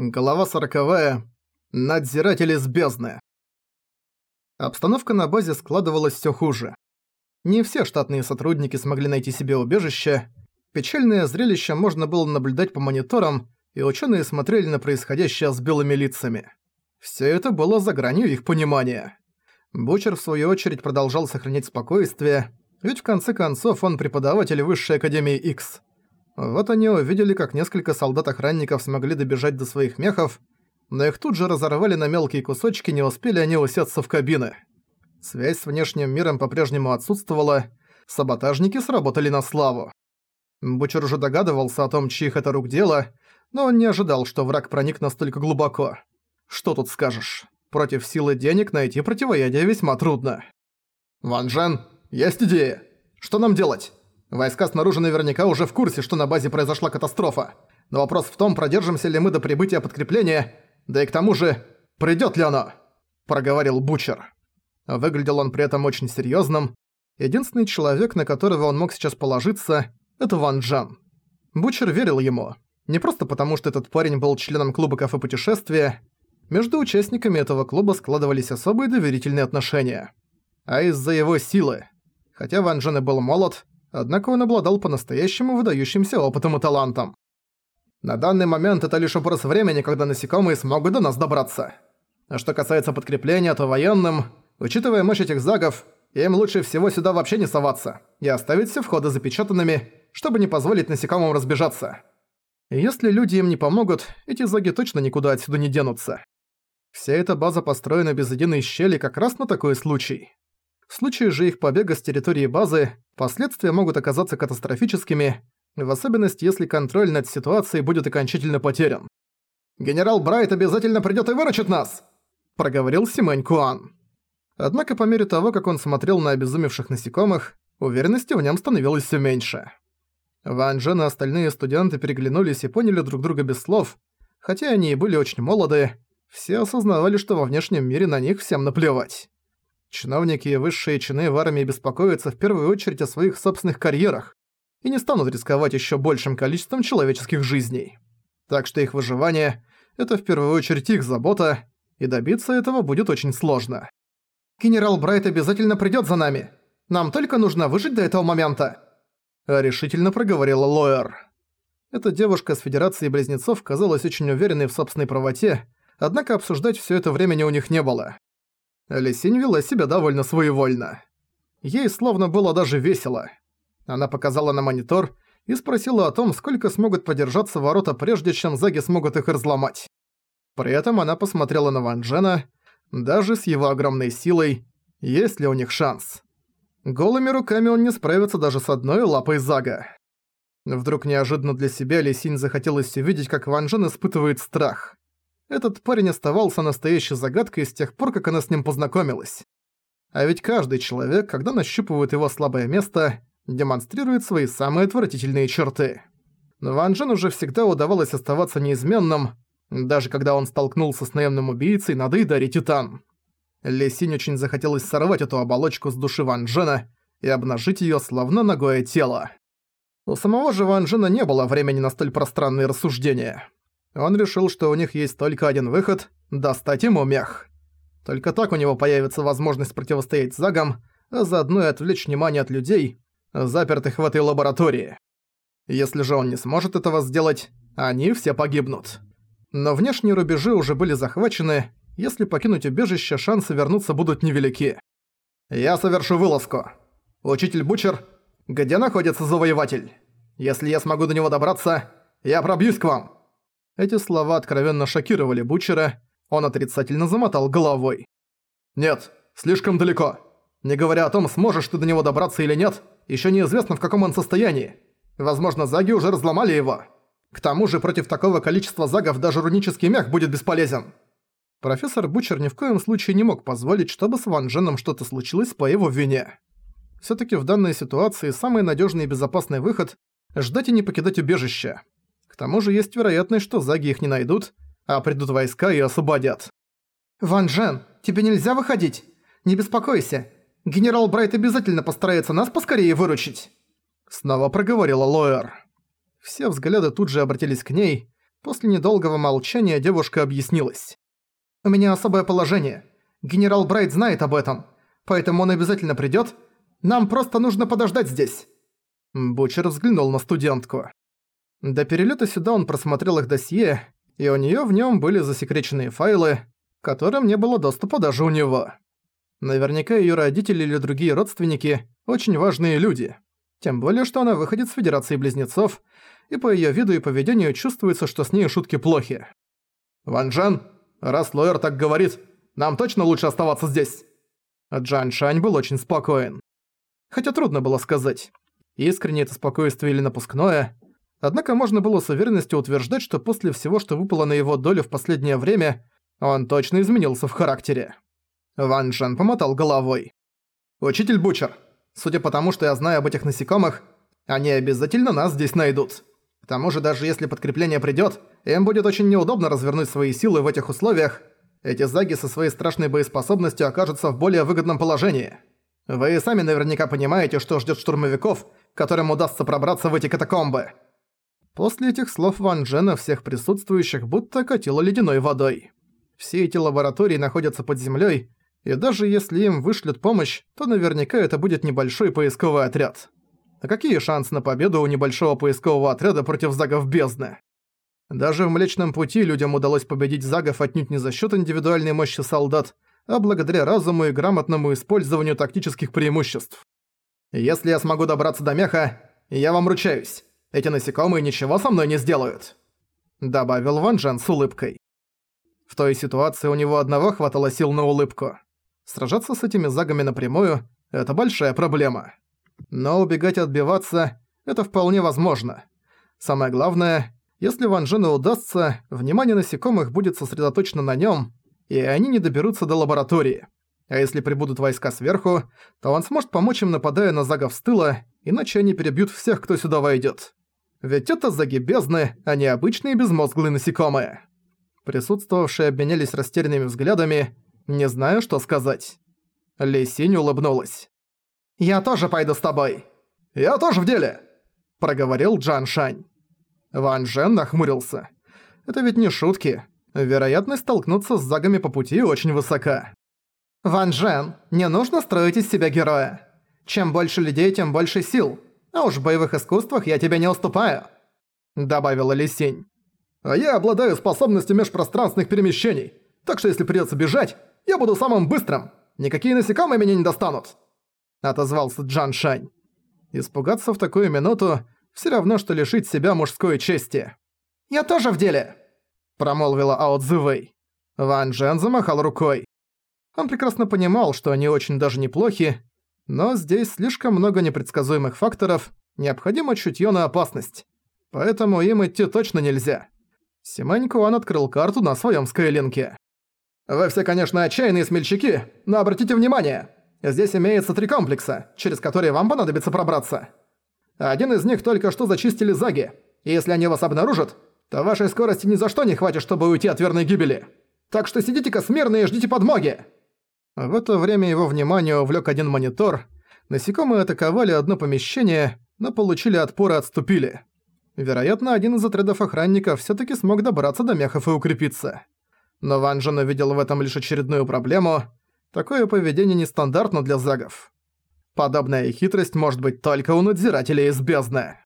Глава сороковая. Надзиратели с бездны. Обстановка на базе складывалась всё хуже. Не все штатные сотрудники смогли найти себе убежище. Печальное зрелище можно было наблюдать по мониторам, и ученые смотрели на происходящее с белыми лицами. Все это было за гранью их понимания. Бучер, в свою очередь, продолжал сохранять спокойствие, ведь в конце концов он преподаватель Высшей Академии X. Вот они увидели, как несколько солдат-охранников смогли добежать до своих мехов, но их тут же разорвали на мелкие кусочки, не успели они усеться в кабины. Связь с внешним миром по-прежнему отсутствовала, саботажники сработали на славу. Бучер уже догадывался о том, чьих это рук дело, но он не ожидал, что враг проник настолько глубоко. Что тут скажешь? Против силы денег найти противоядие весьма трудно. «Ван Джен, есть идея! Что нам делать?» Войска снаружи наверняка уже в курсе, что на базе произошла катастрофа. Но вопрос в том, продержимся ли мы до прибытия подкрепления, да и к тому же, придёт ли оно?» – проговорил Бучер. Выглядел он при этом очень серьёзным. Единственный человек, на которого он мог сейчас положиться – это Ван Джан. Бучер верил ему. Не просто потому, что этот парень был членом клуба кафе путешествия. Между участниками этого клуба складывались особые доверительные отношения. А из-за его силы. Хотя Ван Джен и был молод, однако он обладал по-настоящему выдающимся опытом и талантом. На данный момент это лишь вопрос времени, когда насекомые смогут до нас добраться. А что касается подкрепления, то военным, учитывая мощь этих загов, им лучше всего сюда вообще не соваться и оставить все входы запечатанными, чтобы не позволить насекомым разбежаться. если люди им не помогут, эти заги точно никуда отсюда не денутся. Вся эта база построена без единой щели как раз на такой случай. В случае же их побега с территории базы, последствия могут оказаться катастрофическими, в особенности если контроль над ситуацией будет окончательно потерян. «Генерал Брайт обязательно придёт и выручит нас!» – проговорил Симэнь Куан. Однако по мере того, как он смотрел на обезумевших насекомых, уверенности в нем становилось всё меньше. Ван Джен и остальные студенты переглянулись и поняли друг друга без слов, хотя они и были очень молоды, все осознавали, что во внешнем мире на них всем наплевать. Чиновники и высшие чины в армии беспокоятся в первую очередь о своих собственных карьерах и не станут рисковать еще большим количеством человеческих жизней. Так что их выживание – это в первую очередь их забота, и добиться этого будет очень сложно. «Генерал Брайт обязательно придёт за нами. Нам только нужно выжить до этого момента», – решительно проговорила Лоэр. Эта девушка с Федерации Близнецов казалась очень уверенной в собственной правоте, однако обсуждать всё это времени у них не было. Лисинь вела себя довольно своевольно. Ей словно было даже весело. Она показала на монитор и спросила о том, сколько смогут продержаться ворота, прежде чем заги смогут их разломать. При этом она посмотрела на Ван Джена, даже с его огромной силой, есть ли у них шанс. Голыми руками он не справится даже с одной лапой зага. Вдруг неожиданно для себя Лисинь захотелось увидеть, как Ван Джен испытывает страх. Этот парень оставался настоящей загадкой с тех пор, как она с ним познакомилась. А ведь каждый человек, когда нащупывает его слабое место, демонстрирует свои самые отвратительные черты. Ван Джен уже всегда удавалось оставаться неизменным, даже когда он столкнулся с наемным убийцей на Дейдаре Титан. Лесинь очень захотелось сорвать эту оболочку с души Ван Джена и обнажить её словно ногое тело. У самого же Ван Джена не было времени на столь пространные рассуждения. Он решил, что у них есть только один выход – достать ему мех. Только так у него появится возможность противостоять загам, а заодно и отвлечь внимание от людей, запертых в этой лаборатории. Если же он не сможет этого сделать, они все погибнут. Но внешние рубежи уже были захвачены, если покинуть убежище, шансы вернуться будут невелики. «Я совершу вылазку. Учитель Бучер, где находится завоеватель? Если я смогу до него добраться, я пробьюсь к вам!» Эти слова откровенно шокировали Бучера, он отрицательно замотал головой. «Нет, слишком далеко. Не говоря о том, сможешь ты до него добраться или нет, еще неизвестно в каком он состоянии. Возможно, заги уже разломали его. К тому же против такого количества загов даже рунический мех будет бесполезен». Профессор Бучер ни в коем случае не мог позволить, чтобы с Ван Дженом что-то случилось по его вине. Всё-таки в данной ситуации самый надёжный и безопасный выход – ждать и не покидать убежище тому же есть вероятность, что заги их не найдут, а придут войска и освободят. «Ван Джен, тебе нельзя выходить? Не беспокойся. Генерал Брайт обязательно постарается нас поскорее выручить!» Снова проговорила Лоэр. Все взгляды тут же обратились к ней. После недолгого молчания девушка объяснилась. «У меня особое положение. Генерал Брайт знает об этом, поэтому он обязательно придёт. Нам просто нужно подождать здесь». Бучер взглянул на студентку. До перелета сюда он просмотрел их досье, и у неё в нём были засекреченные файлы, которым не было доступа даже у него. Наверняка её родители или другие родственники – очень важные люди. Тем более, что она выходит с Федерации Близнецов, и по её виду и поведению чувствуется, что с ней шутки плохи. «Ван Джен, раз Лоэр так говорит, нам точно лучше оставаться здесь?» Джан Шань был очень спокоен. Хотя трудно было сказать, искренне это спокойствие или напускное, однако можно было с уверенностью утверждать, что после всего, что выпало на его долю в последнее время, он точно изменился в характере. Ван Джен помотал головой. «Учитель Бучер, судя по тому, что я знаю об этих насекомых, они обязательно нас здесь найдут. К тому же, даже если подкрепление придёт, им будет очень неудобно развернуть свои силы в этих условиях. Эти заги со своей страшной боеспособностью окажутся в более выгодном положении. Вы сами наверняка понимаете, что ждёт штурмовиков, которым удастся пробраться в эти катакомбы». После этих слов Ван Джена всех присутствующих будто катило ледяной водой. Все эти лаборатории находятся под землёй, и даже если им вышлют помощь, то наверняка это будет небольшой поисковый отряд. А какие шансы на победу у небольшого поискового отряда против загов бездны? Даже в Млечном Пути людям удалось победить загов отнюдь не за счет индивидуальной мощи солдат, а благодаря разуму и грамотному использованию тактических преимуществ. Если я смогу добраться до меха, я вам ручаюсь, эти насекомые ничего со мной не сделают», добавил Ван Джен с улыбкой. В той ситуации у него одного хватало сил на улыбку. Сражаться с этими загами напрямую – это большая проблема. Но убегать и отбиваться – это вполне возможно. Самое главное, если Ван Джену удастся, внимание насекомых будет сосредоточено на нем, и они не доберутся до лаборатории. А если прибудут войска сверху, то он сможет помочь им, нападая на загов с тыла, иначе они перебьют всех, кто сюда войдет. Ведь это заги бездны, а не обычные безмозглые насекомые. Присутствовавшие обменялись растерянными взглядами, не знаю, что сказать. Лисинь улыбнулась. «Я тоже пойду с тобой». «Я тоже в деле», — проговорил Джан Шань. Ван Жен нахмурился. «Это ведь не шутки. Вероятность столкнуться с загами по пути очень высока». «Ван Жен, не нужно строить из себя героя. Чем больше людей, тем больше сил. А уж в боевых искусствах я тебе не уступаю», — добавила Лисень. «А я обладаю способностью межпространственных перемещений, так что если придётся бежать, я буду самым быстрым. Никакие насекомые меня не достанут». — отозвался Джан Шань. Испугаться в такую минуту все равно, что лишить себя мужской чести. «Я тоже в деле!» — промолвила Ао Цзэвэй. Ван Джен замахал рукой. Он прекрасно понимал, что они очень даже неплохи, но здесь слишком много непредсказуемых факторов, необходимо чутье на опасность. Поэтому им идти точно нельзя. Симань Куан открыл карту на своем скайлинке. «Вы все, конечно, отчаянные смельчаки, но обратите внимание, Здесь имеется три комплекса, через которые вам понадобится пробраться. Один из них только что зачистили заги, и если они вас обнаружат, то вашей скорости ни за что не хватит, чтобы уйти от верной гибели. Так что сидите-ка смирно и ждите подмоги!» В это время его внимание увлек один монитор. Насекомые атаковали одно помещение, но получили отпор и отступили. Вероятно, один из отрядов охранников все таки смог добраться до мехов и укрепиться. Но Ван Джен увидел в этом лишь очередную проблему – Такое поведение нестандартно для загов. Подобная хитрость может быть только у надзирателей из бездны.